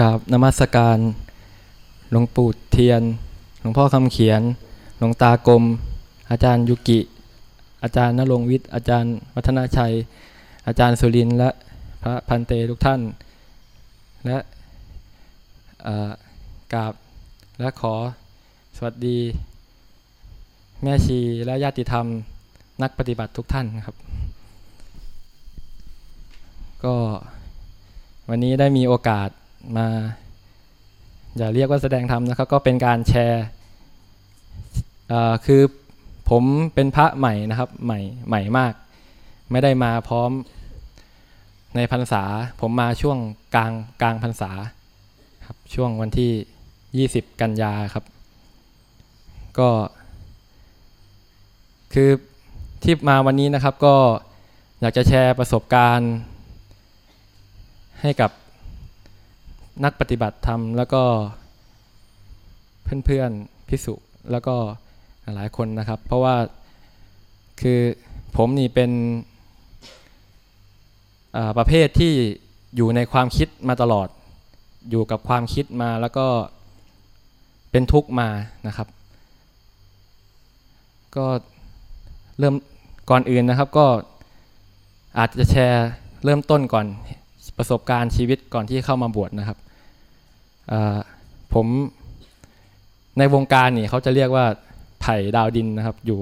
กราบนมัสการหลวงปู่เทียน หลวงพ่อคำเขียน หลวงตากรมอาจารย์ยุกิ อาจารย์นรงวิทย์ อาจารย์วัฒนาชัย อาจารย์สุรินและพระพันเตทุกท่าน และกราบและขอสวัสดี แม่ชีและญาติธรรมนักปฏิบัติทุกท่านครับ ก็วันนี้ได้มีโอกาส มา อย่าเรียกว่าแสดงธรรมนะครับ ก็เป็นการแชร์คือผมเป็นพระใหม่นะครับ ใหม่ใหม่มาก ไม่ได้มาพร้อมในพรรษา ผมมาช่วงกลางกลางพรรษาครับช่วงวันที่ 20 กันยาครับ ก็ คือที่มาวันนี้นะครับก็อยากจะแชร์ประสบการณ์ ให้กับ นักปฏิบัติธรรมแล้วก็เพื่อนๆพิสุแล้วก็หลายคนนะครับ เพราะว่าคือผมนี่เป็นประเภทที่อยู่ในความคิดมาตลอด อยู่กับความคิดมาแล้วก็เป็นทุกข์มานะครับ ก็เริ่มก่อนอื่นนะครับก็อาจจะแชร์เริ่มต้นก่อนประสบการณ์ชีวิตก่อนที่เข้ามาบวชนะครับ ผมในวงการนี่เขาจะเรียกว่าไผ่ดาวดินนะครับ อยู่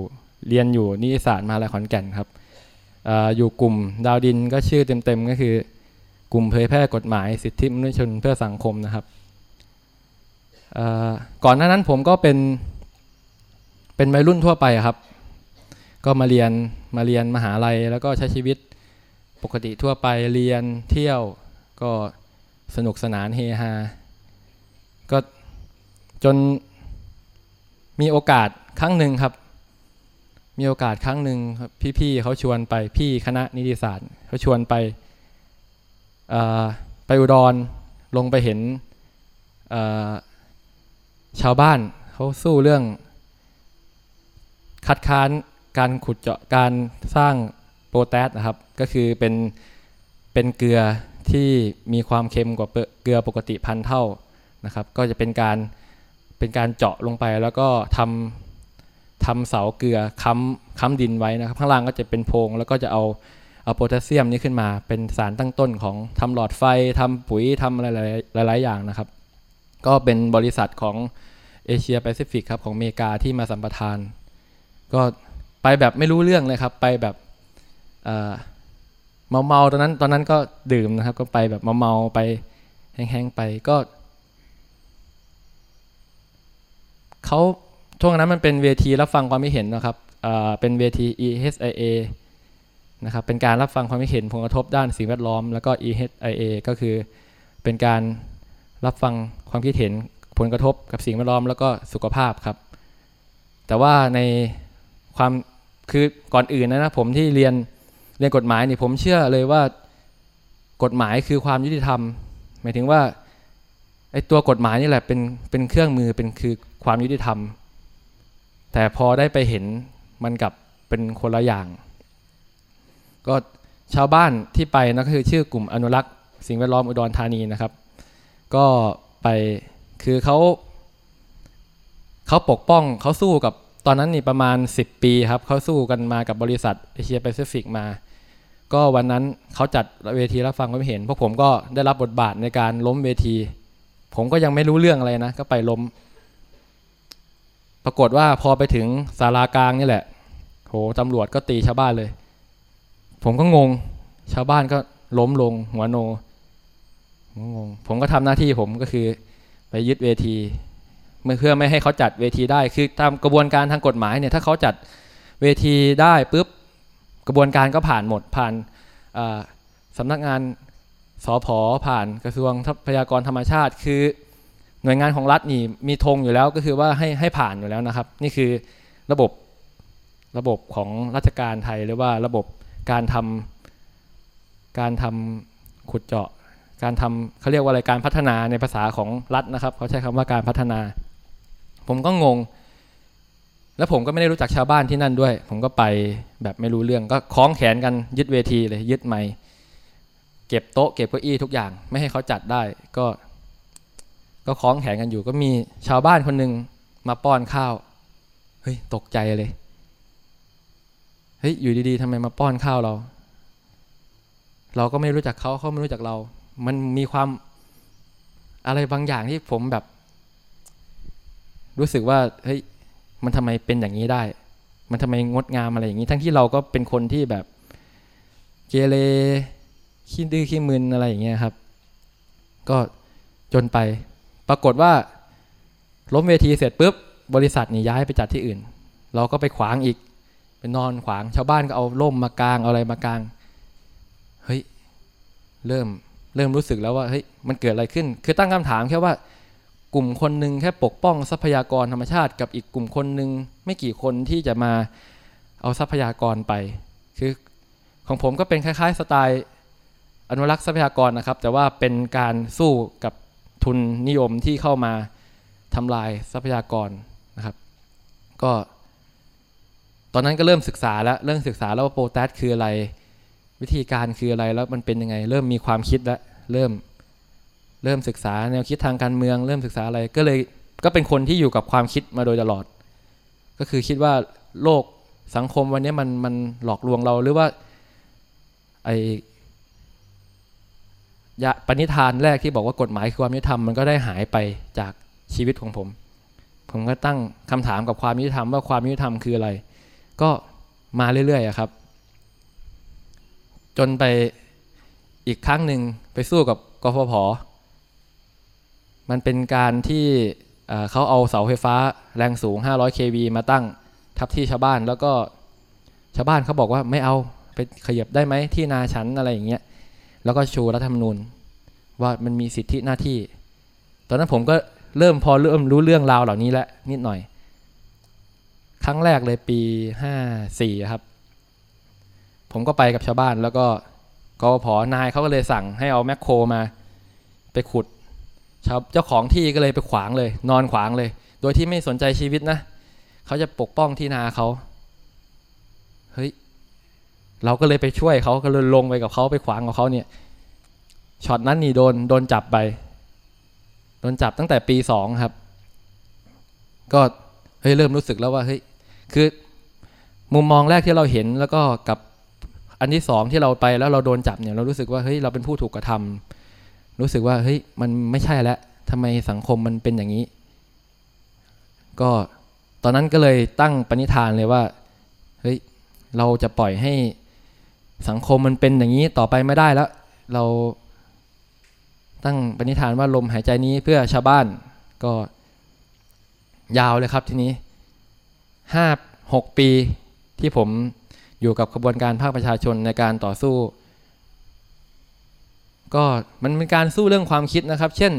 เรียนอยู่นิติศาสตร์มหาลัยขอนแก่นครับออยู่กลุ่มดาวดินก็ชื่อเต็มๆก็คือ กลุ่มเผยแพร่กฎหมายสิทธิมนุษยชนเพื่อสังคมนะครับก่อนหน้านั้นผมก็เป็นเป็นวัยรุ่นทั่วไปครับ ก็มาเรียนมาเรียนมหาลัยแล้วก็ใช้ชีวิตปกติทั่วไปเรียนเที่ยวก็สนุกสนานเฮฮา ก็จนมีโอกาสครั้งหนึ่งครับ มีโอกาสครั้งหนึ่งพี่ๆเขาชวนไปพี่คณะนิติศาสตร์เขาชวนไปไปอุดรลงไปเห็นชาวบ้านเขาสู้เรื่อง คัดค้านการขุดเจาะการสร้างโปรแทสนะครับ ก็คือเป็นเป็นเกลือที่มีความเค็มกว่าเกลือปกติพันเท่า นะครับ ก็จะเป็นการเป็นการเจาะลงไปแล้วก็ทำทำเสาเกลือค้ำค้ำดินไว้นะครับ ข้างล่างก็จะเป็นโพรงแล้วก็จะเอาเอาโพแทสเซียมนี้ขึ้นมา เป็นสารตั้งต้นของทำหลอดไฟทำปุ๋ยทำอะไรหลาย ๆ อย่างนะครับ ก็เป็นบริษัทของเอเชียแปซิฟิกครับของอเมริกาที่มาสัมปทาน ก็ไปแบบไม่รู้เรื่องเลยครับ ไปแบบเมาเมาตอนนั้นตอนนั้นก็ดื่มนะครับ ก็ไปแบบเมาเมาไปแห้งๆไปก็ เขาช่วงนั้นมันเป็นเวทีรับฟังความคิดเห็นนะครับเป็นเวที EHIA นะครับเป็นการรับฟังความคิดเห็นผลกระทบด้านสิ่งแวดล้อม แล้วก็ EHIA ก็คือเป็นการรับฟังความคิดเห็นผลกระทบกับสิ่งแวดล้อมแล้วก็สุขภาพครับ แต่ว่าในความคือก่อนอื่นนะนะผมที่เรียนเรียนกฎหมายนี่ผมเชื่อเลยว่ากฎหมายคือความยุติธรรม หมายถึงว่า ไอ้ตัวกฎหมายนี่แหละเป็นเป็นเครื่องมือเป็นคือความยุติธรรม แต่พอได้ไปเห็นมันกับเป็นคนละอย่าง ก็ชาวบ้านที่ไปนะก็คือชื่อกลุ่มอนุรักษ์สิ่งแวดล้อมอุดรธานีนะครับ ก็ไปคือเขาเขาปกป้องเขาสู้กับตอนนั้นนี่ประมาณ 10 ปีครับเขาสู้กันมากับบริษัทเอเชียแปซิฟิกมา ก็วันนั้นเขาจัดเวทีรับฟังความเห็น พวกผมก็ได้รับบทบาทในการล้มเวที ผมก็ยังไม่รู้เรื่องอะไรนะ ก็ไปล้ม ปรากฏว่าพอไปถึงศาลากลางนี่แหละ โหตำรวจก็ตีชาวบ้านเลย ผมก็งง ชาวบ้านก็ล้มลง หัวโนงง ผมก็ทำหน้าที่ผมก็คือไปยึดเวทีเพื่อไม่ให้เขาจัดเวทีได้ คือตามกระบวนการทางกฎหมายเนี่ยถ้าเขาจัดเวทีได้ปุ๊บกระบวนการก็ผ่านหมดผ่านสำนักงาน สอพอผ่านกระทรวงทรัพยากรธรรมชาติ คือหน่วยงานของรัฐนี่มีธงอยู่แล้วก็คือว่าให้ให้ผ่านอยู่แล้วนะครับ นี่คือระบบระบบของราชการไทยหรือว่าระบบการทำการทำขุดเจาะ การทำเขาเรียกว่าอะไรการพัฒนาในภาษาของรัฐนะครับเขาใช้คำว่าการพัฒนา ผมก็งง แล้วผมก็ไม่ได้รู้จักชาวบ้านที่นั่นด้วย ผมก็ไปแบบไม่รู้เรื่องก็คล้องแขนกันยึดเวทีเลยยึดไม้ เก็บโต๊ะเก็บเก้าอี้ทุกอย่าง ไม่ให้เขาจัดได้ก็ ก็คล้องแขนกันอยู่ก็มีชาวบ้านคนหนึ่งมาป้อนข้าวเฮ้ยตกใจเลยเฮ้ยอยู่ดีๆทำไมมาป้อนข้าวเรา เราก็ไม่รู้จักเขาเขาไม่รู้จักเรา มันมีความอะไรบางอย่างที่ผมแบบ รู้สึกว่าเฮ้ยมันทำไมเป็นอย่างนี้ได้ มันทำไมงดงามอะไรอย่างนี้ ทั้งที่เราก็เป็นคนที่แบบเกเร ขี้ดื้อขี้มึนอะไรอย่างเงี้ยครับ ก็จนไป ปรากฏว่าล้มเวทีเสร็จปุ๊บบริษัทนี่ย้ายไปจัดที่อื่น เราก็ไปขวางอีกไปนอนขวางชาวบ้านก็เอาล่มมากางเอาอะไรมากางเฮ้ยเริ่มเริ่มรู้สึกแล้วว่าเฮ้ยมันเกิดอะไรขึ้น คือตั้งคำถามแค่ว่ากลุ่มคนหนึ่งแค่ปกป้องทรัพยากรธรรมชาติ กับอีกกลุ่มคนหนึ่งไม่กี่คนที่จะมาเอาทรัพยากรไป คือของผมก็เป็นคล้าย ๆ สไตล์ อนุรักษ์ทรัพยากรนะครับ แต่ว่าเป็นการสู้กับทุนนิยมที่เข้ามาทำลายทรัพยากรนะครับ ก็ ตอนนั้นก็เริ่มศึกษาแล้วเริ่มศึกษาแล้วว่าโปรแทสคืออะไร วิธีการคืออะไรแล้วมันเป็นยังไง เริ่มมีความคิดแล้วเริ่มเริ่มศึกษาแนวคิดทางการเมือง เริ่มศึกษาอะไรก็เลยก็เป็นคนที่อยู่กับความคิดมาโดยตลอด ก็คือคิดว่าโลกสังคมวันนี้มันมันหลอกลวงเราหรือว่าไอ ปณิธานแรกที่บอกว่ากฎหมายคือความยุติธรรมมันก็ได้หายไปจากชีวิตของผม ผมก็ตั้งคำถามกับความยุติธรรมว่าความยุติธรรมคืออะไร ก็มาเรื่อยๆครับ จนไปอีกครั้งหนึ่งไปสู้กับกฟผ มันเป็นการที่เขาเอาเสาไฟฟ้าแรงสูง 500 kV มาตั้งทับที่ชาวบ้านแล้วก็ชาวบ้านเขาบอกว่าไม่เอาไปขยับได้ไหมที่นาฉันอะไรอย่างเงี้ย แล้วก็ชูรัฐธรรมนูญ ว่ามันมีสิทธิหน้าที่ ตอนนั้นผมก็เริ่มพอเริ่มรู้เรื่องราวเหล่านี้แล้วนิดหน่อย ครั้งแรกเลยปีห้าสี่ครับ ผมก็ไปกับชาวบ้านแล้วก็กพนายเขาก็เลยสั่งให้เอาแมคโครมา ไปขุดชาวเจ้าของที่ก็เลยไปขวางเลย นอนขวางเลย โดยที่ไม่สนใจชีวิตนะเขาจะปกป้องที่นาเขาเฮ้ย เราก็เลยไปช่วยเขาก็เลยลงไปกับเขาไปขวางกับเขาเนี่ยช็อตนั้นนี่โดนโดนจับไป โดนจับตั้งแต่ปีสองครับ ก็เฮ้ยเริ่มรู้สึกแล้วว่าเฮ้ยคือมุมมองแรกที่เราเห็นแล้วก็กับอันที่สองที่เราไปแล้วเราโดนจับเนี่ยเรารู้สึกว่าเฮ้ยเราเป็นผู้ถูกกระทำรู้สึกว่าเฮ้ยมันไม่ใช่แล้วทำไมสังคมมันเป็นอย่างนี้ ก็ตอนนั้นก็เลยตั้งปณิธานเลยว่าเฮ้ยเราจะปล่อยให้ สังคมมันเป็นอย่างนี้ต่อไปไม่ได้แล้ว เราตั้งปณิธานว่าลมหายใจนี้เพื่อชาวบ้านก็ยาวเลยครับทีนี้ห้าหกปีที่ผมอยู่กับขบวนการภาคประชาชนในการต่อสู้ ก็มันเป็นการสู้เรื่องความคิดนะครับ เช่น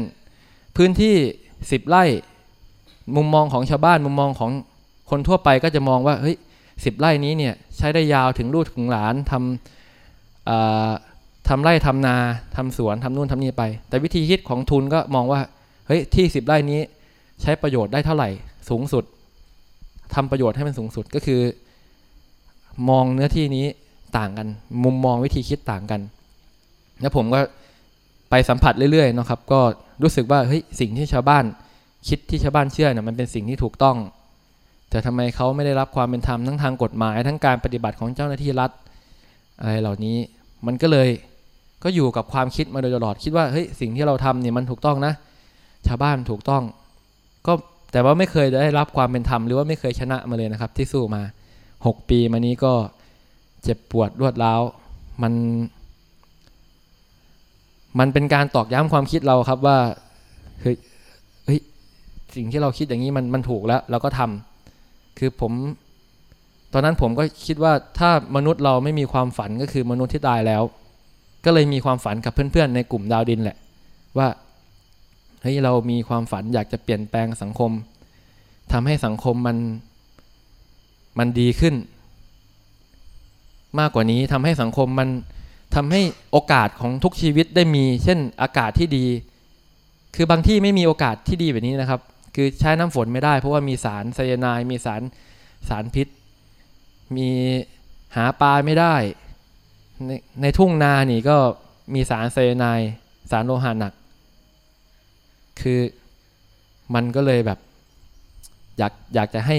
พื้นที่สิบไร่ มุมมองของชาวบ้านมุมมองของคนทั่วไปก็จะมองว่าเฮ้ย สิบไร่นี้เนี่ยใช้ได้ยาวถึงลูกถึงหลานทำทำไร่ทำนาทำสวนทำนู่นทำนี่ไป แต่วิธีคิดของทุนก็มองว่าเฮ้ยที่สิบไร่นี้ใช้ประโยชน์ได้เท่าไหร่สูงสุดทำประโยชน์ให้มันสูงสุดก็คือ มองเนื้อที่นี้ต่างกัน มุมมองวิธีคิดต่างกัน แล้วผมก็ไปสัมผัสเรื่อยๆนะครับ ก็รู้สึกว่าเฮ้ยสิ่งที่ชาวบ้านคิดที่ชาวบ้านเชื่อเนี่ยมันเป็นสิ่งที่ถูกต้อง แต่ทำไมเขาไม่ได้รับความเป็นธรรมทั้งทางกฎหมาย ทั้งการปฏิบัติของเจ้าหน้าที่รัฐ อะไรเหล่านี้มันก็เลยก็อยู่กับความคิดมาโดยตลอดคิดว่าเฮ้ยสิ่งที่เราทำเนี่ยมันถูกต้องนะ ชาวบ้านถูกต้อง ก็แต่ว่าไม่เคยได้รับความเป็นธรรมหรือว่าไม่เคยชนะมาเลยนะครับ ที่สู้มาหกปีมานี้ก็เจ็บปวดรวดร้าวมัน มันเป็นการตอกย้ำความคิดเราครับว่าเฮ้ยเฮ้ยสิ่งที่เราคิดอย่างนี้มันมันถูกแล้ว เราก็ทำ คือผม ตอนนั้นผมก็คิดว่าถ้ามนุษย์เราไม่มีความฝันก็คือมนุษย์ที่ตายแล้ว ก็เลยมีความฝันกับเพื่อนๆ ในกลุ่มดาวดินแหละ ว่าเฮ้ยเรามีความฝันอยากจะเปลี่ยนแปลงสังคมทำให้สังคมมันมันดีขึ้น มากกว่านี้ทำให้สังคมมันทำให้โอกาสของทุกชีวิตได้มี เช่นอากาศที่ดี คือบางที่ไม่มีโอกาสที่ดีแบบนี้นะครับ คือใช้น้ำฝนไม่ได้ เพราะว่ามีสารไซยาไนด์มีสารสารพิษ มีหาปลาไม่ได้ ในในทุ่งนานี่ก็มีสารไซยาไนด์สารโลหะหนัก คือมันก็เลยแบบอยากอยากจะให้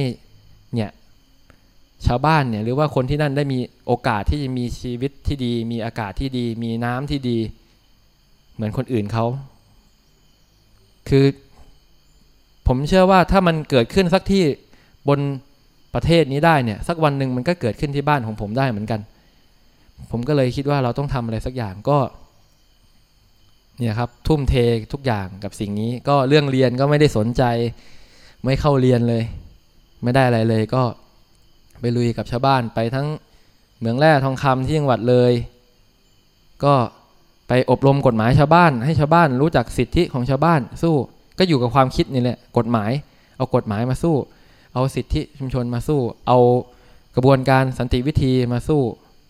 เนี่ยชาวบ้านเนี่ยหรือว่าคนที่นั่นได้มีโอกาสที่จะมีชีวิตที่ดี มีอากาศที่ดี มีน้ำที่ดี เหมือนคนอื่นเขา คือ ผมเชื่อว่าถ้ามันเกิดขึ้นสักที่บนประเทศนี้ได้เนี่ย สักวันหนึ่งมันก็เกิดขึ้นที่บ้านของผมได้เหมือนกัน ผมก็เลยคิดว่าเราต้องทำอะไรสักอย่างก็ เนี่ยครับ ทุ่มเททุกอย่างกับสิ่งนี้ ก็เรื่องเรียนก็ไม่ได้สนใจ ไม่เข้าเรียนเลย ไม่ได้อะไรเลยก็ไปลุยกับชาวบ้านไปทั้งเหมืองแร่ทองคำที่จังหวัดเลย ก็ไปอบรมกฎหมายชาวบ้าน ให้ชาวบ้านรู้จักสิทธิของชาวบ้านสู้ ก็อยู่กับความคิดนี่แหละกฎหมาย เอากฎหมายมาสู้ เอาสิทธิชุมชนมาสู้ เอากระบวนการสันติวิธีมาสู้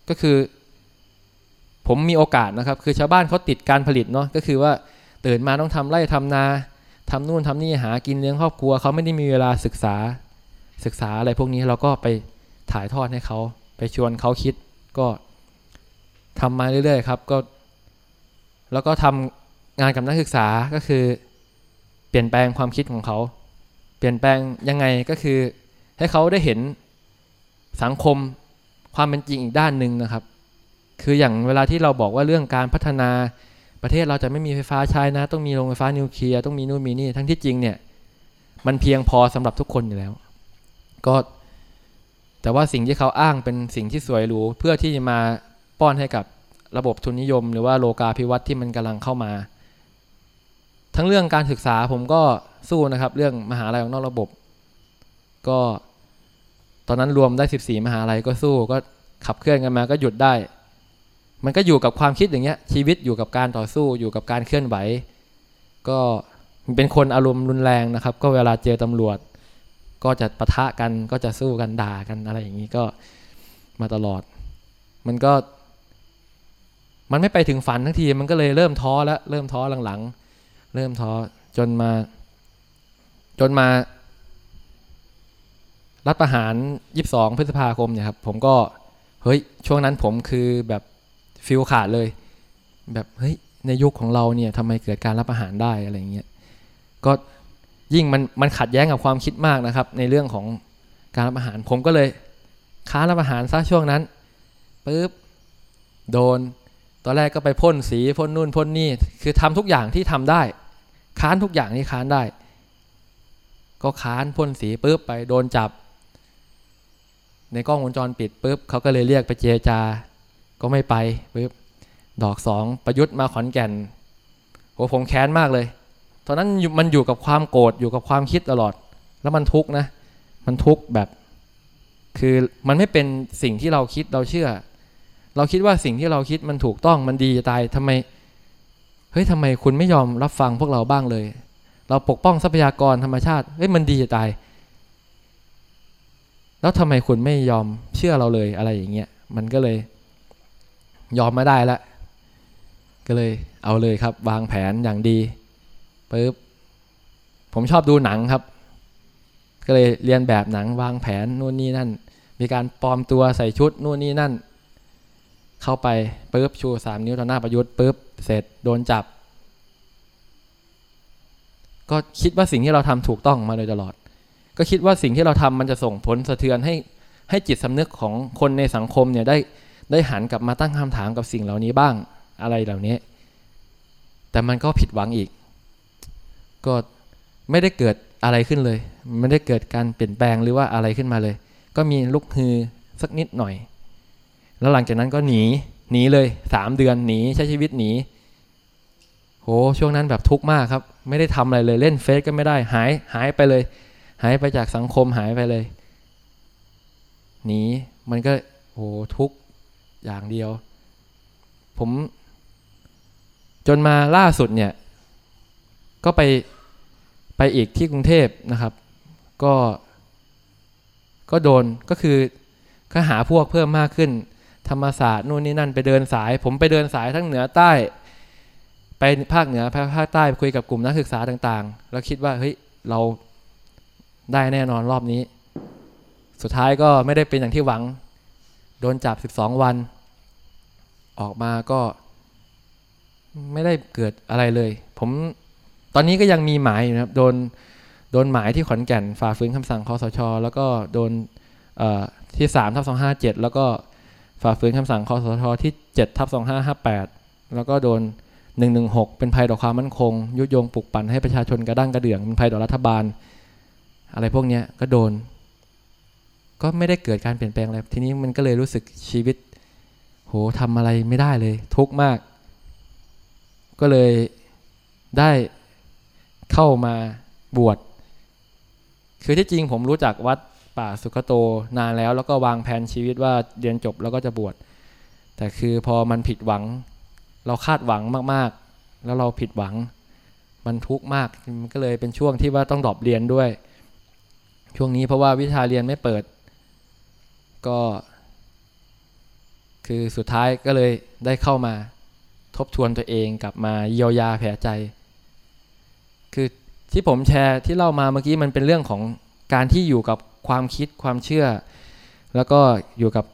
ก็คือ ผมมีโอกาสนะครับ คือชาวบ้านเขาติดการผลิตเนาะก็คือว่าตื่นมาต้องทำไร่ทำนาทำนู่นทำนี่หากินเลี้ยงครอบครัวเขาไม่ได้มีเวลาศึกษาศึกษาอะไรพวกนี้เราก็ไปถ่ายทอดให้เขาไปชวนเขาคิดก็ทำมาเรื่อยๆครับก็ แล้วก็ทำงานกับนักศึกษาก็คือ ลี่ยนแปลงความคิดของเขา เปลี่ยนแปลงยังไงก็คือ ให้เขาได้เห็นสังคมความเป็นจริงอีกด้านหนึ่งนะครับ คืออย่างเวลาที่เราบอกว่าเรื่องการพัฒนาประเทศเราจะไม่มีไฟฟ้าใช้นะ ต้องมีโรงไฟฟ้านิวเคลียร์ต้องมีนู่นมีนี่ทั้งที่จริงเนี่ยมันเพียงพอสำหรับทุกคนอยู่แล้ว ก็แต่ว่าสิ่งที่เขาอ้างเป็นสิ่งที่สวยหรูเพื่อที่จะมาป้อนให้กับระบบทุนนิยม หรือว่าโลกาภิวัตน์ที่มันกำลังเข้ามา ทั้งเรื่องการศึกษาผมก็สู้นะครับ เรื่องมหาลัยของนอกระบบ ก็ตอนนั้นรวมได้ 14 มหาลัยก็สู้ก็ขับเคลื่อนกันมาก็หยุดได้ มันก็อยู่กับความคิดอย่างเงี้ย ชีวิตอยู่กับการต่อสู้อยู่กับการเคลื่อนไหว ก็เป็นคนอารมณ์รุนแรงนะครับ ก็เวลาเจอตำรวจ ก็จะปะทะกันก็จะสู้กันด่ากันอะไรอย่างนี้ก็มาตลอด มันก็ มันไม่ไปถึงฝันทั้งทีมันก็เลยเริ่มท้อแล้วเริ่มท้อหลังๆ เริ่มท้อจนมา จนมา รัฐประหารยีิบสองพฤษภาคมเนี่ยครับ ผมก็เฮ้ยช่วงนั้นผมคือแบบฟิลขาดเลย แบบเฮ้ยในยุคของเราเนี่ยทำไมเกิดการรับประหารได้อะไรเงี้ยก็ยิ่งมันมันขัดแย้งกับความคิดมากนะครับ ในเรื่องของการรับอาหาร ผมก็เลยค้ารับอาหารซะช่วงนั้นปุ๊บโดน ตอนแรกก็ไปพ่นสีพ่นนู่นพ่นนี่คือทำทุกอย่างที่ทำได้ ค้านทุกอย่างที่ค้านได้ ก็ค้านพ่นสีปุ๊บไปโดนจับ ในกล้องวงจรปิดปุ๊บเขาก็เลยเรียกไปเจรจา ก็ไม่ไปปุ๊บดอกสองประยุทธ์มาขอนแก่นโหผมแค้นมากเลยตอนนั้นมันอยู่กับความโกรธอยู่กับความคิดตลอด แล้วมันทุกข์นะ มันทุกข์แบบ คือมันไม่เป็นสิ่งที่เราคิดเราเชื่อ เราคิดว่าสิ่งที่เราคิดมันถูกต้องมันดีจะตายทำไม เฮ้ยทำไมคุณไม่ยอมรับฟังพวกเราบ้างเลย เราปกป้องทรัพยากรธรรมชาติเฮ้ยมันดีจะตาย แล้วทำไมคุณไม่ยอมเชื่อเราเลยอะไรอย่างเงี้ยมันก็เลย ยอมไม่ได้ละ ก็เลยเอาเลยครับ วางแผนอย่างดีปุ๊บผมชอบดูหนังครับ ก็เลยเรียนแบบหนังวางแผนนู่นนี่นั่น มีการปลอมตัวใส่ชุดนู่นนี่นั่น เข้าไปปุ๊บชูสามนิ้วต่อหน้าประยุทธ์ปุ๊บ เสร็จโดนจับ ก็คิดว่าสิ่งที่เราทำถูกต้องมาโดยตลอด ก็คิดว่าสิ่งที่เราทำมันจะส่งผลสะเทือนให้ให้จิตสำนึกของคนในสังคมเนี่ยได้ได้หันกลับมาตั้งคำถามกับสิ่งเหล่านี้บ้างอะไรเหล่านี้ แต่มันก็ผิดหวังอีก ก็ไม่ได้เกิดอะไรขึ้นเลย ไม่ได้เกิดการเปลี่ยนแปลงหรือว่าอะไรขึ้นมาเลย ก็มีลุกฮือสักนิดหน่อย แล้วหลังจากนั้นก็หนี หนีเลยสามเดือนหนีใช้ชีวิตหนีโหช่วงนั้นแบบทุกข์มากครับ ไม่ได้ทำอะไรเลยเล่นเฟซก็ไม่ได้ หายหายไปเลย หายไปจากสังคมหายไปเลยหนีมันก็โหทุกข์อย่างเดียว ผม จนมาล่าสุดเนี่ย ก็ไปไปอีกที่กรุงเทพนะครับ ก็ ก็โดนก็คือก็หาพวกเพิ่มมากขึ้น ธรรมศาสตร์นู่นนี่นั่นไปเดินสาย ผมไปเดินสายทั้งเหนือใต้ ไปภาคเหนือภาคใต้คุยกับกลุ่มนักศึกษาต่างๆ แล้วคิดว่าเฮ้ยเราได้แน่นอนรอบนี้ สุดท้ายก็ไม่ได้เป็นอย่างที่หวัง โดนจับ 12 วัน ออกมาก็ไม่ได้เกิดอะไรเลย ผมตอนนี้ก็ยังมีหมายอยู่นะครับ โดนโดนหมายที่ขอนแก่นฝ่าฝืนคำสั่งคอสช แล้วก็โดนที่3ทับ257 แล้วก็ ฝ่าฝืนคำสั่งคอสชที่7ทับ2558 แล้วก็โดน 116 เป็นภัยต่อความมั่นคง ยุยงปลุกปั่นให้ประชาชนกระด้างกระเดื่องเป็นภัยต่อรัฐบาล อะไรพวกนี้ก็โดน ก็ไม่ได้เกิดการเปลี่ยนแปลงอะไรทีนี้มันก็เลยรู้สึกชีวิต โหทำอะไรไม่ได้เลย ทุกข์มาก ก็เลยได้เข้ามาบวชคือที่จริงผมรู้จักวัด ป่าสุขโตนานแล้ว แล้วก็วางแผนชีวิตว่าเรียนจบแล้วก็จะบวชแต่คือพอมันผิดหวัง เราคาดหวังมากๆ แล้วเราผิดหวัง มันทุกข์มากมันก็เลยเป็นช่วงที่ว่าต้องดรอปเรียนด้วย ช่วงนี้เพราะว่าวิชาเรียนไม่เปิด ก็ คือสุดท้ายก็เลยได้เข้ามาทบทวนตัวเองกลับมาเยียวยาแผลใจ คือที่ผมแชร์ที่เล่ามาเมื่อกี้มันเป็นเรื่องของการที่อยู่กับ ความคิดความเชื่อ แล้วก็อยู่กับ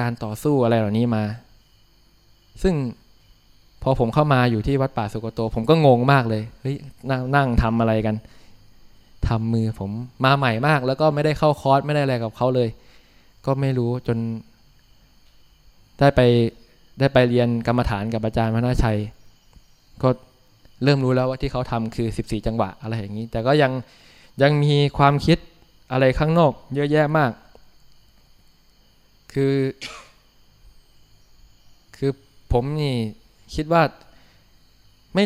การต่อสู้อะไรเหล่านี้มา ซึ่งพอผมเข้ามาอยู่ที่วัดป่าสุกโต ผมก็งงมากเลยเฮ้ยนั่งนั่งทำอะไรกันทำมือผมมาใหม่มาก แล้วก็ไม่ได้เข้าคอร์สไม่ได้อะไรกับเขาเลย ก็ไม่รู้จน ได้ไปได้ไปเรียนกรรมฐานกับอาจารย์มนาชัย ก็เริ่มรู้แล้วว่าที่เขาทำคือ 14 จังหวะอะไรอย่างนี้ แต่ก็ยังยังมีความคิด อะไรข้างนอกเยอะแยะมาก คือ คือผมนี่คิดว่าไม่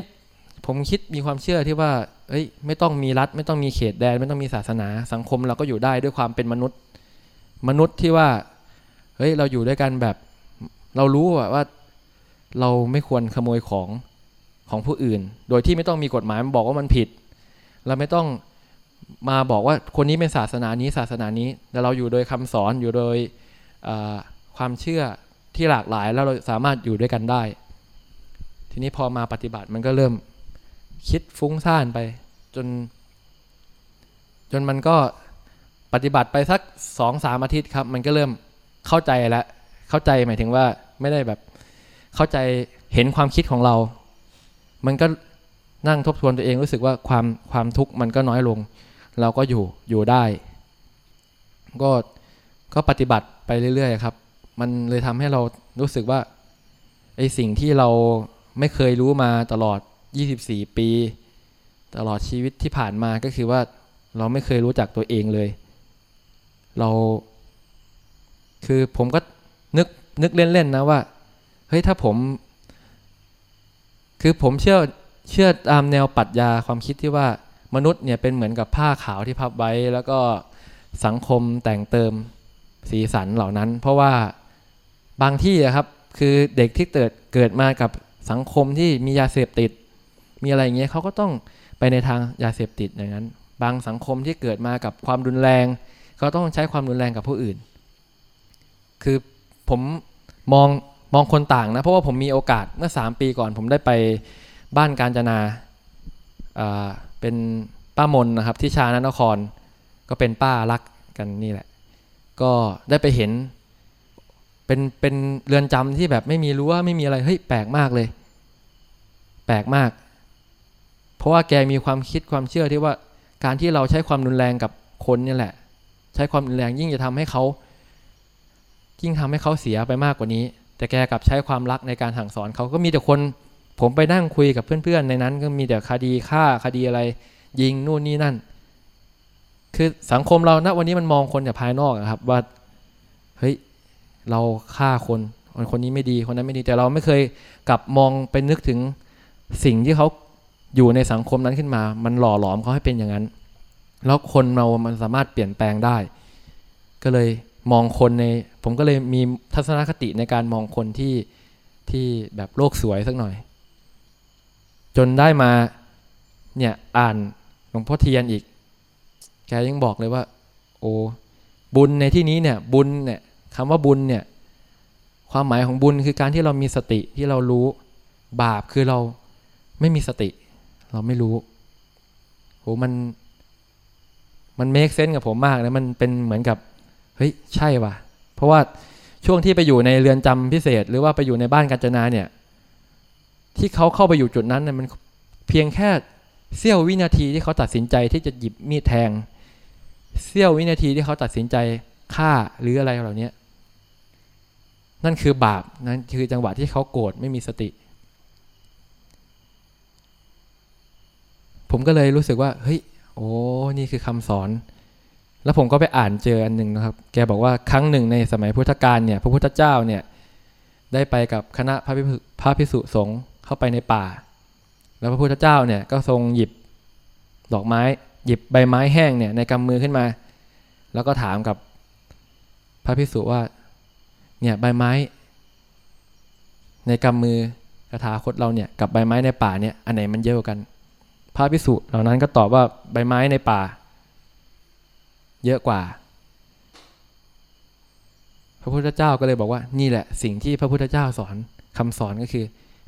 ผมคิดมีความเชื่อที่ว่า เอ้ย ไม่ต้องมีรัฐ ไม่ต้องมีเขตแดน ไม่ต้องมีศาสนาสังคมเราก็อยู่ได้ด้วยความเป็นมนุษย์ มนุษย์ที่ว่า เฮ้ย เราอยู่ด้วยกันแบบ เรารู้ว่า เราไม่ควรขโมยของของผู้อื่น โดยที่ไม่ต้องมีกฎหมายมาบอกว่ามันผิด เราไม่ต้อง มาบอกว่าคนนี้เป็นศาสนานี้ศาสนานี้แต่เราอยู่โดยคำสอนอยู่โดยความเชื่อที่หลากหลายแล้วเราสามารถอยู่ด้วยกันได้ ทีนี้พอมาปฏิบัติมันก็เริ่มคิดฟุ้งซ่านไปจน จนมันก็ปฏิบัติไปสักสองสามอาทิตย์ครับ มันก็เริ่มเข้าใจแล้วเข้าใจหมายถึงว่าไม่ได้แบบเข้าใจเห็นความคิดของเรา มันก็นั่งทบทวนตัวเองรู้สึกว่าความความทุกข์มันก็น้อยลง เราก็อยู่อยู่ได้ ก็ก็ปฏิบัติไปเรื่อยๆครับ มันเลยทำให้เรารู้สึกว่าไอสิ่งที่เราไม่เคยรู้มาตลอด 24 ปี ตลอดชีวิตที่ผ่านมาก็คือว่าเราไม่เคยรู้จักตัวเองเลย เรา คือผมก็นึกนึกเล่นๆนะว่า เฮ้ยถ้าผม คือผมเชื่อเชื่อตามแนวปรัชญาความคิดที่ว่า มนุษย์เนี่ยเป็นเหมือนกับผ้าขาวที่พับไว้ แล้วก็สังคมแต่งเติมสีสันเหล่านั้น เพราะว่าบางที่ครับคือเด็กที่เกิดเกิดมากับสังคมที่มียาเสพติด มีอะไรอย่างเงี้ยเขาก็ต้องไปในทางยาเสพติดอย่างนั้น บางสังคมที่เกิดมากับความรุนแรงเขาต้องใช้ความรุนแรงกับผู้อื่น คือผมมองมองคนต่างนะ เพราะว่าผมมีโอกาสเมื่อสามปีก่อน ผมได้ไปบ้านการจนา เป็นป้ามนนะครับ ที่ชานนคร ก็เป็นป้ารักกันนี่แหละ ก็ได้ไปเห็น เป็นเป็นเรือนจำที่แบบไม่มีรั้วไม่มีอะไรเฮ้ยแปลกมากเลย แปลกมาก เพราะว่าแกมีความคิดความเชื่อที่ว่าการที่เราใช้ความรุนแรงกับคนนี่แหละ ใช้ความรุนแรงยิ่งจะทำให้เขายิ่งทำให้เขาเสียไปมากกว่านี้ แต่แกกลับใช้ความรักในการสั่งสอนเขาก็มีแต่คน ผมไปนั่งคุยกับเพื่อนๆ ในนั้นก็มีแต่คดีฆ่าคดีอะไร ยิงนู่นนี่นั่น คือสังคมเราณวันนี้มันมองคนจากภายนอกครับ ว่าเฮ้ยเราฆ่าคนคนนี้ไม่ดีคนนั้นไม่ดีแต่เราไม่เคยกลับมองไปนึกถึงสิ่งที่เขาอยู่ในสังคมนั้นขึ้นมา มันหล่อหลอมเขาให้เป็นอย่างนั้น แล้วคนเรามันสามารถเปลี่ยนแปลงได้ ก็เลยมองคนใน ผมก็เลยมีทัศนคติในการมองคนที่ที่แบบโลกสวยสักหน่อย จนได้มาเนี่ยอ่านหลวงพ่อเทียนอีก แกยังบอกเลยว่า โอ้บุญในที่นี้เนี่ย บุญเนี่ยคำว่าบุญเนี่ย ความหมายของบุญคือการที่เรามีสติที่เรารู้บาปคือเราไม่มีสติ เราไม่รู้โหมัน มันเมคเซนส์กับผมมากนะมันเป็นเหมือนกับเฮ้ยใช่ว่ะ เพราะว่าช่วงที่ไปอยู่ในเรือนจำพิเศษ หรือว่าไปอยู่ในบ้านกาญจนาเนี่ย ที่เขาเข้าไปอยู่จุดนั้นเนี่ยมันเพียงแค่เสี้ยววินาทีที่เขาตัดสินใจที่จะหยิบมีดแทง เสี้ยววินาทีที่เขาตัดสินใจฆ่าหรืออะไรเหล่านี้นั่นคือบาปนั่นคือจังหวะที่เขาโกรธไม่มีสติ ผมก็เลยรู้สึกว่า เฮ้ย โอ้นี่คือคำสอน แล้วผมก็ไปอ่านเจออันหนึ่งนะครับ แกบอกว่าครั้งหนึ่งในสมัยพุทธกาลเนี่ย พระพุทธเจ้าเนี่ย ได้ไปกับคณะพระพระพิสุสงฆ์ เข้าไปในป่า แล้วพระพุทธเจ้าเนี่ยก็ทรงหยิบดอกไม้ หยิบใบไม้แห้งเนี่ยในกำมือขึ้นมา แล้วก็ถามกับพระพิสุว่า เนี่ยใบไม้ ในกำมือกระถาคตเราเนี่ยกับใบไม้ในป่าเนี่ยอันไหนมันเยอะกัน พระพิสุเหล่านั้นก็ตอบว่าใบไม้ในป่า เยอะกว่า พระพุทธเจ้าก็เลยบอกว่า นี่แหละสิ่งที่พระพุทธเจ้าสอนคำสอนก็คือ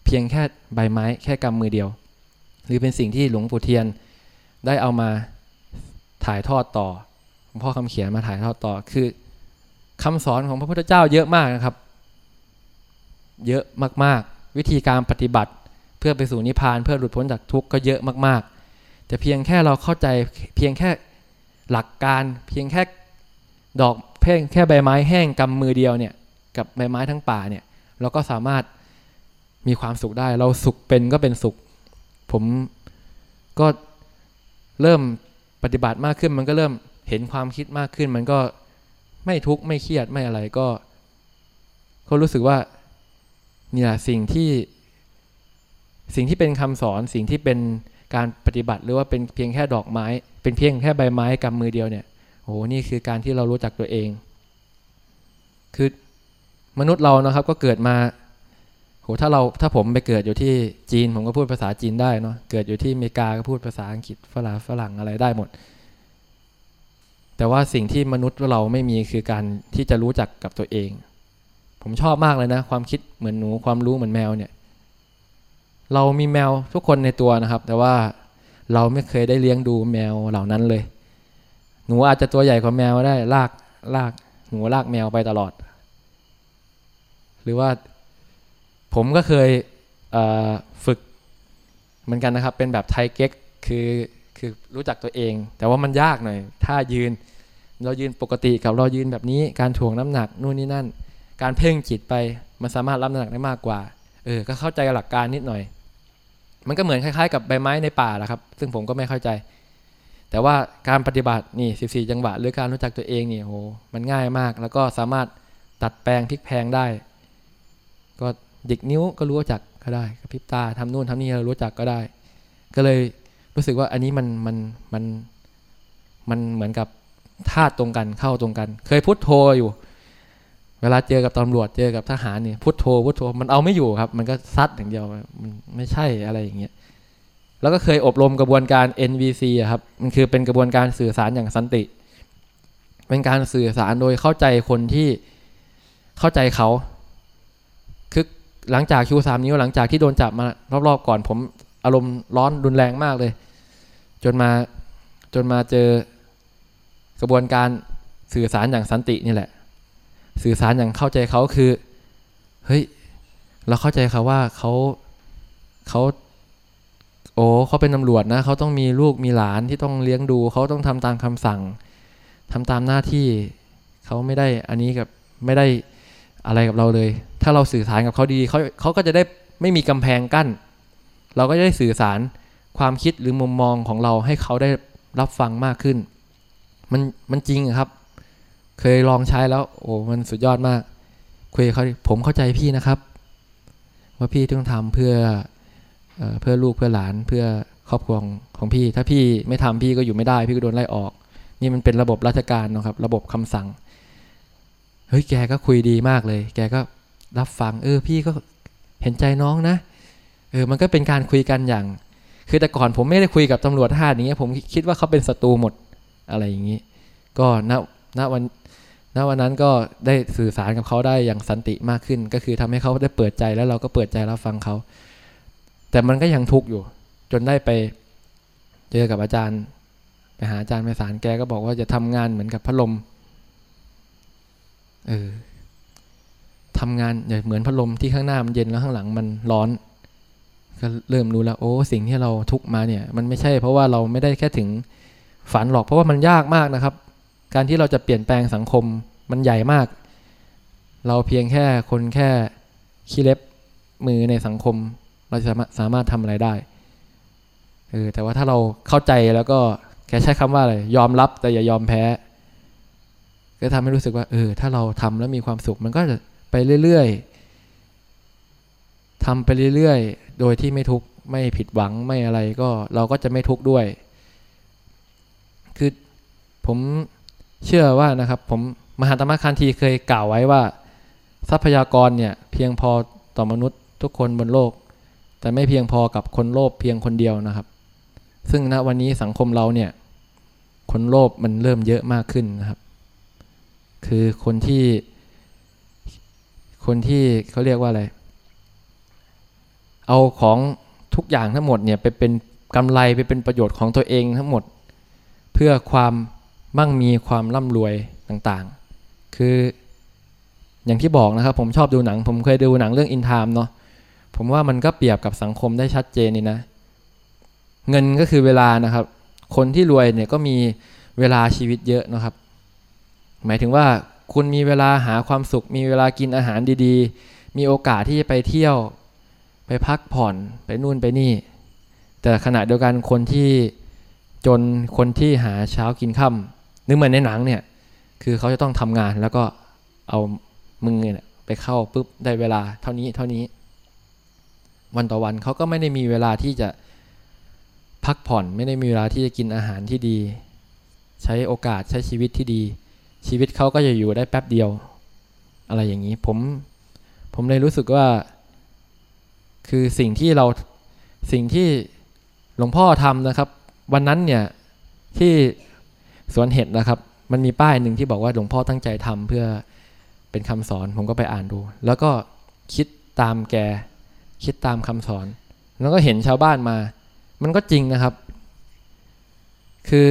เพียงแค่ใบไม้แค่กำมือเดียว หรือเป็นสิ่งที่หลวงปู่เทียนได้เอามาถ่ายทอดต่อหลวงพ่อคำเขียนมาถ่ายทอดต่อคือคำสอนของพระพุทธเจ้าเยอะมากนะครับ เยอะมากๆ วิธีการปฏิบัติเพื่อไปสู่นิพพานเพื่อหลุดพ้นจากทุกข์ก็เยอะมากๆ แต่เพียงแค่เราเข้าใจเพียงแค่หลักการเพียงแค่ดอกเพ่งแค่ใบไม้แห้งกำมือเดียวเนี่ยกับใบไม้ทั้งป่าเนี่ยเราก็สามารถ มีความสุขได้ เราสุขเป็นก็เป็นสุข ผมก็เริ่มปฏิบัติมากขึ้น มันก็เริ่มเห็นความคิดมากขึ้น มันก็ไม่ทุกข์ไม่เครียดไม่อะไรก็ก็รู้สึกว่าเนี่ยสิ่งที่สิ่งที่เป็นคำสอนสิ่งที่เป็นการปฏิบัติหรือว่าเป็นเพียงแค่ดอกไม้ เป็นเพียงแค่ใบไม้กำมือเดียวเนี่ยโอ้โหนี่คือการที่เรารู้จักตัวเอง คือมนุษย์เรานะครับก็เกิดมา โหถ้าเราถ้าผมไปเกิดอยู่ที่จีน ผมก็พูดภาษาจีนได้เนาะเกิดอยู่ที่อเมริกาก็พูดภาษาอังกฤษฝรั่งฝรั่งอะไรได้หมด แต่ว่าสิ่งที่มนุษย์เราไม่มีคือการที่จะรู้จักกับตัวเอง ผมชอบมากเลยนะ ความคิดเหมือนหนูความรู้เหมือนแมวเนี่ย เรามีแมวทุกคนในตัวนะครับ แต่ว่าเราไม่เคยได้เลี้ยงดูแมวเหล่านั้นเลย หนูอาจจะตัวใหญ่กว่าแมวได้ลากลากหนูลากแมวไปตลอด หรือว่า ผมก็เคยฝึกเหมือนกันนะครับ เป็นแบบไทเก๊กคือคือรู้จักตัวเอง แต่ว่ามันยากหน่อยถ้ายืนเรายืนปกติกับเรายืนแบบนี้การถ่วงน้ำหนักนู่นนี่นั่น การเพ่งจิตไปมันสามารถรับน้ำหนักได้มากกว่าเออก็เข้าใจหลักการนิดหน่อย มันก็เหมือนคล้ายๆ กับใบไม้ในป่าแหละครับ ซึ่งผมก็ไม่เข้าใจ แต่ว่าการปฏิบัตินี่14 จังหวะ หรือการรู้จักตัวเองนี่โหมันง่ายมาก แล้วก็สามารถตัดแปลงพลิกแพงได้ ก็ หยิกนิ้วก็รู้จักก็ได้กระพริบตาทำนู่นทำนี่เรารู้จักก็ได้ ก็เลยรู้สึกว่าอันนี้มันมันมันมันเหมือนกับธาตุตรงกันเข้าตรงกัน เคยพุทโธอยู่ เวลาเจอกับตำรวจเจอกับทหารเนี่ยพุทโธพุทโธมันเอาไม่อยู่ครับ มันก็ซัดอย่างเดียวมันไม่ใช่อะไรอย่างเงี้ยแล้วก็เคยอบรมกระบวนการ NVC อะครับ มันคือเป็นกระบวนการสื่อสารอย่างสันติ เป็นการสื่อสารโดยเข้าใจคนที่เข้าใจเขา หลังจากคิวสามนิ้วหลังจากที่โดนจับมารอบๆก่อนผมอารมณ์ร้อนรุนแรงมากเลย จนมาจนมาเจอกระบวนการสื่อสารอย่างสันตินี่แหละ สื่อสารอย่างเข้าใจเขาคือ เฮ้ย เราเข้าใจเขาว่าเขาเขาโอ้เขาเป็นตำรวจนะเขาต้องมีลูกมีหลานที่ต้องเลี้ยงดูเขาต้องทำตามคำสั่งทำตามหน้าที่เขาไม่ได้อันนี้กับไม่ได้อะไรกับเราเลย ถ้าเราสื่อสารกับเขาดีเขาเขาก็จะได้ไม่มีกำแพงกั้น เราก็จะได้สื่อสารความคิดหรือมุมมองของเราให้เขาได้รับฟังมากขึ้น มันมันจริงครับ เคยลองใช้แล้ว โอ้มันสุดยอดมาก คุยเขาผมเข้าใจพี่นะครับ ว่าพี่ต้องทำเพื่อเพื่อลูกเพื่อหลานเพื่อครอบครัวของพี่ ถ้าพี่ไม่ทำพี่ก็อยู่ไม่ได้ พี่ก็โดนไล่ออก นี่มันเป็นระบบราชการนะครับ ระบบคำสั่ง เฮ้ยแกก็คุยดีมากเลย แกก็ รับฟัง เออ พี่ก็เห็นใจน้องนะ เออ มันก็เป็นการคุยกันอย่าง คือแต่ก่อนผมไม่ได้คุยกับตำรวจท่านี้ย ผมคิดว่าเขาเป็นศัตรูหมดอะไรอย่างนี้ ก็ณณวันณวันนั้นก็ได้สื่อสารกับเขาได้อย่างสันติมากขึ้น ก็คือทำให้เขาได้เปิดใจแล้วเราก็เปิดใจรับฟังเขา แต่มันก็ยังทุกข์อยู่ จนได้ไปเจอกับอาจารย์ไปหาอาจารย์ไปสารแกก็บอกว่าจะทำงานเหมือนกับพัดลม เออ ทำงานเหมือนพัดลมที่ข้างหน้ามันเย็นแล้วข้างหลังมันร้อน ก็เริ่มรู้แล้วโอ้สิ่งที่เราทุกมาเนี่ย มันไม่ใช่เพราะว่าเราไม่ได้แค่ถึงฝันหรอกเพราะว่ามันยากมากนะครับ การที่เราจะเปลี่ยนแปลงสังคมมันใหญ่มาก เราเพียงแค่คนแค่ขี้เล็บมือในสังคม เราจะสามารถทำอะไรได้เออแต่ว่าถ้าเราเข้าใจแล้วก็แกใช้คำว่าอะไรยอมรับแต่อย่ายอมแพ้ ก็ทำให้รู้สึกว่าเออถ้าเราทำแล้วมีความสุขมันก็จะ ไปเรื่อยๆทำไปเรื่อยๆ โดยที่ไม่ทุกข์ไม่ผิดหวังไม่อะไรก็เราก็จะไม่ทุกข์ด้วย คือผมเชื่อว่านะครับผมมหาตมะคันทีเคยกล่าวไว้ว่า ทรัพยากรเนี่ยเพียงพอต่อมนุษย์ทุกคนบนโลก แต่ไม่เพียงพอกับคนโลภเพียงคนเดียวนะครับ ซึ่งณวันนี้สังคมเราเนี่ยคนโลภมันเริ่มเยอะมากขึ้นนะครับ คือคนที่ คนที่เขาเรียกว่าอะไร เอาของทุกอย่างทั้งหมดเนี่ยไปเป็นกำไรไปเป็นประโยชน์ของตัวเองทั้งหมด เพื่อความมั่งมีความร่ำรวยต่างๆ คืออย่างที่บอกนะครับ ผมชอบดูหนัง ผมเคยดูหนังเรื่องอินทามเนาะผมว่ามันก็เปรียบกับสังคมได้ชัดเจนนี่นะ เงินก็คือเวลานะครับ คนที่รวยเนี่ยก็มีเวลาชีวิตเยอะนะครับ หมายถึงว่า คุณมีเวลาหาความสุข มีเวลากินอาหารดีๆ มีโอกาสที่จะไปเที่ยว ไปพักผ่อนไปนู่นไปนี่ แต่ขณะเดียวกันคนที่จนคนที่หาเช้ากินค่ำนึกเหมือนในหนังเนี่ย คือเขาจะต้องทำงานแล้วก็เอามึงเนี่ยไปเข้าปุ๊บได้เวลาเท่านี้เท่านี้ วันต่อวันเขาก็ไม่ได้มีเวลาที่จะพักผ่อน ไม่ได้มีเวลาที่จะกินอาหารที่ดี ใช้โอกาสใช้ชีวิตที่ดี ชีวิตเขาก็จะอยู่ได้แป๊บเดียว อะไรอย่างนี้ผมผมเลยรู้สึกว่า คือสิ่งที่เราสิ่งที่หลวงพ่อทำนะครับ วันนั้นเนี่ยที่สวนเห็ดนะครับ มันมีป้ายหนึ่งที่บอกว่าหลวงพ่อตั้งใจทำเพื่อเป็นคำสอน ผมก็ไปอ่านดู แล้วก็คิดตามแก คิดตามคำสอน แล้วก็เห็นชาวบ้านมา มันก็จริงนะครับ คือ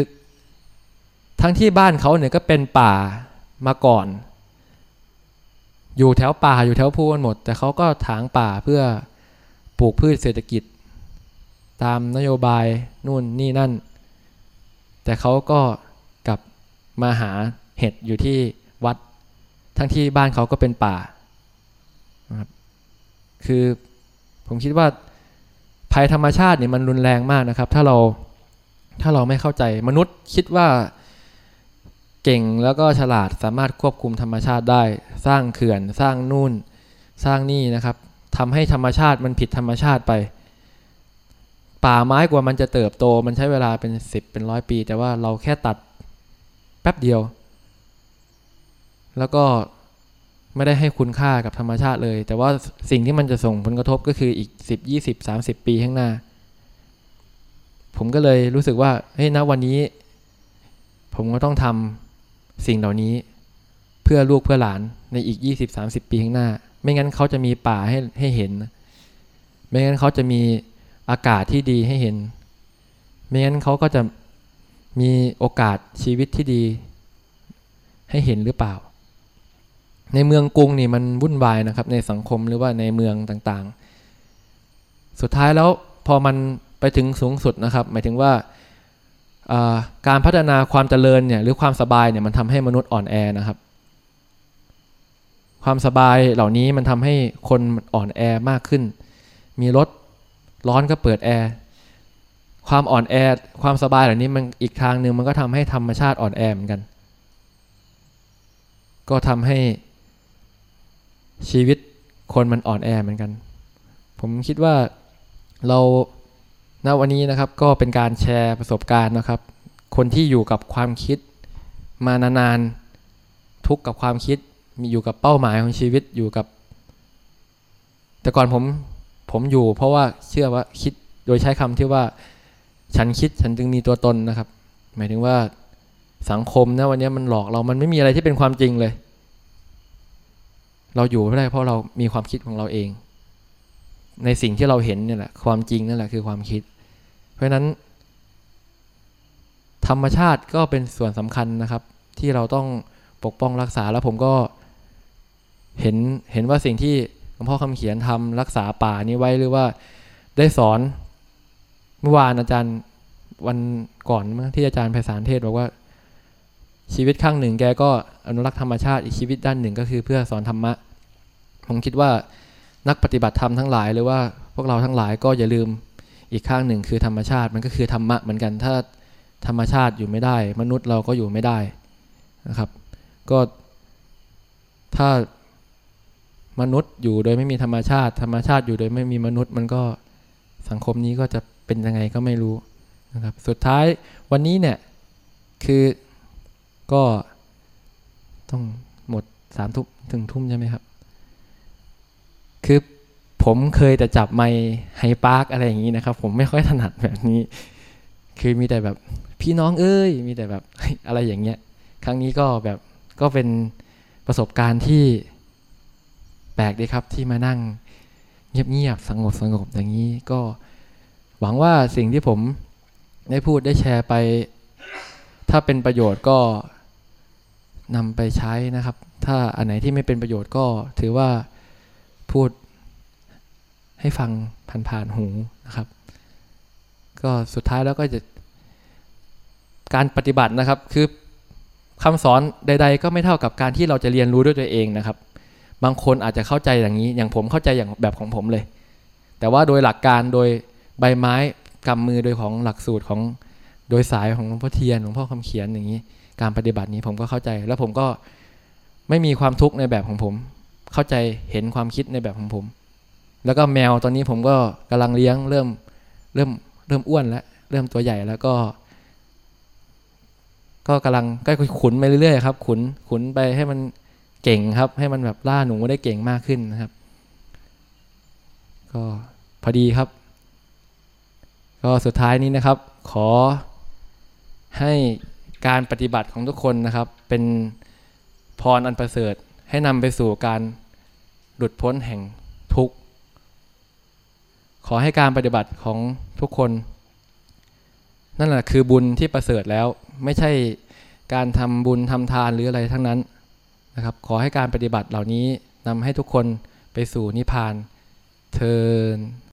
ทั้งที่บ้านเขาเนี่ยก็เป็นป่ามาก่อน อยู่แถวป่าอยู่แถวพูนหมด แต่เขาก็ถางป่าเพื่อปลูกพืชเศรษฐกิจ ตามนโยบายนู่นนี่นั่น แต่เขาก็กลับมาหาเห็ดอยู่ที่วัด ทั้งที่บ้านเขาก็เป็นป่าครับคือผมคิดว่าภัยธรรมชาติเนี่ยมันรุนแรงมากนะครับ ถ้าเราถ้าเราไม่เข้าใจมนุษย์คิดว่า เก่งแล้วก็ฉลาดสามารถควบคุมธรรมชาติได้ สร้างเขื่อนสร้างนู่นสร้างนี่นะครับทำให้ธรรมชาติมันผิดธรรมชาติไป ป่าไม้กว่ามันจะเติบโต มันใช้เวลาเป็นสิบเป็นร้อยปี แต่ว่าเราแค่ตัดแป๊บเดียว แล้วก็ไม่ได้ให้คุณค่ากับธรรมชาติเลย แต่ว่าสิ่งที่มันจะส่งผลกระทบก็คืออีกสิบยี่สิบสามสิบปีข้างหน้า ผมก็เลยรู้สึกว่าเฮ้ยณวันนี้ ผมก็ต้องทำ สิ่งเหล่านี้เพื่อลูกเพื่อหลานในอีกยี่สิบสามสิบปีข้างหน้า ไม่งั้นเขาจะมีป่าให้ให้เห็น ไม่งั้นเขาจะมีอากาศที่ดีให้เห็น ไม่งั้นเขาก็จะมีโอกาสชีวิตที่ดีให้เห็นหรือเปล่า ในเมืองกรุงนี่มันวุ่นวายนะครับ ในสังคมหรือว่าในเมืองต่างๆ สุดท้ายแล้วพอมันไปถึงสูงสุดนะครับ หมายถึงว่า การพัฒนาความเจริญเนี่ยหรือความสบายเนี่ยมันทำให้มนุษย์อ่อนแอนะครับ ความสบายเหล่านี้มันทำให้คนอ่อนแอมากขึ้น มีรถร้อนก็เปิดแอร์ความอ่อนแอความสบายเหล่านี้มันอีกทางหนึ่งมันก็ทำให้ธรรมชาติอ่อนแอเหมือนกัน ก็ทำให้ชีวิตคนมันอ่อนแอเหมือนกัน ผมคิดว่าเรา ณวันนี้นะครับก็เป็นการแชร์ประสบการณ์นะครับ คนที่อยู่กับความคิดมานานๆทุกกับความคิดมีอยู่กับเป้าหมายของชีวิตอยู่กับ แต่ก่อนผมผมอยู่ เพราะว่าเชื่อว่าคิดโดยใช้คำที่ว่า ฉันคิดฉันจึงมีตัวตนนะครับ หมายถึงว่าสังคมนะวันนี้มันหลอกเรามันไม่มีอะไรที่เป็นความจริงเลย เราอยู่ไม่ได้เพราะเรามีความคิดของเราเอง ในสิ่งที่เราเห็นเนี่ยแหละความจริงนั่นแหละคือความคิด เพราะนั้น ธรรมชาติก็เป็นส่วนสำคัญนะครับ ที่เราต้องปกป้องรักษาแล้วผมก็เห็นเห็นว่าสิ่งที่หลวงพ่อคำเขียนทำรักษาป่านี้ไว้หรือว่าได้สอนเมื่อวานอาจารย์วันก่อนเมื่อที่อาจารย์ไพศาลเทศบอกว่า ชีวิตข้างหนึ่งแกก็อนุรักษ์ธรรมชาติอีกชีวิตด้านหนึ่งก็คือเพื่อสอนธรรมะ ผมคิดว่านักปฏิบัติธรรมทั้งหลาย หรือว่าพวกเราทั้งหลายก็อย่าลืม อีกข้างหนึ่งคือธรรมชาติมันก็คือธรรมะเหมือนกันถ้าธรรมชาติอยู่ไม่ได้ มนุษย์เราก็อยู่ไม่ได้นะครับ ก็ถ้ามนุษย์อยู่โดยไม่มีธรรมชาติ ธรรมชาติอยู่โดยไม่มีมนุษย์ มันก็สังคมนี้ก็จะเป็นยังไงก็ไม่รู้นะครับ สุดท้ายวันนี้เนี่ยคือก็ต้องหมดสามทุ่มถึงทุ่มใช่ไหมครับ คือ ผมเคยแต่จับไมค์ไฮปาร์กอะไรอย่างนี้นะครับ ผมไม่ค่อยถนัดแบบนี้ คือมีแต่แบบพี่น้องเอ้ย มีแต่แบบอะไรอย่างเงี้ย ครั้งนี้ก็แบบก็เป็นประสบการณ์ที่แปลกดีครับที่มานั่งเงียบๆสงบสงบอย่างนี้ก็หวังว่าสิ่งที่ผมได้พูดได้แชร์ไป ถ้าเป็นประโยชน์ก็นำไปใช้นะครับ ถ้าอันไหนที่ไม่เป็นประโยชน์ก็ถือว่าพูด ให้ฟังผ่านๆหูนะครับ ก็สุดท้ายแล้วก็จะการปฏิบัตินะครับคือคำสอนใด ๆ ก็ไม่เท่ากับการที่เราจะเรียนรู้ด้วยตัวเองนะครับ บางคนอาจจะเข้าใจอย่างนี้อย่างผมเข้าใจอย่างแบบของผมเลย แต่ว่าโดยหลักการโดยใบไม้กำมือโดยของหลักสูตรของโดยสายของหลวงพ่อเทียนหลวงพ่อคำเขียนอย่างนี้ การปฏิบัตินี้ผมก็เข้าใจ แล้วผมก็ไม่มีความทุกข์ในแบบของผม เข้าใจเห็นความคิดในแบบของผม แล้วก็แมวตอนนี้ผมก็กำลังเลี้ยงเริ่มเริ่มเริ่มอ้วนแล้วเริ่มตัวใหญ่แล้วก็ ก็กำลังก็ขุนไปเรื่อยๆครับ ขุนขุนไปให้มันเก่งครับ ให้มันแบบล่าหนูได้เก่งมากขึ้นนะครับ ก็พอดีครับ ก็สุดท้ายนี้นะครับ ขอให้การปฏิบัติของทุกคนนะครับ เป็นพรอันประเสริฐให้นำไปสู่การหลุดพ้นแห่ง ขอให้การปฏิบัติของทุกคน นั่นแหละคือบุญที่ประเสริฐแล้ว ไม่ใช่การทำบุญทำทานหรืออะไรทั้งนั้นนะครับ ขอให้การปฏิบัติเหล่านี้นำให้ทุกคนไปสู่นิพพานเทิน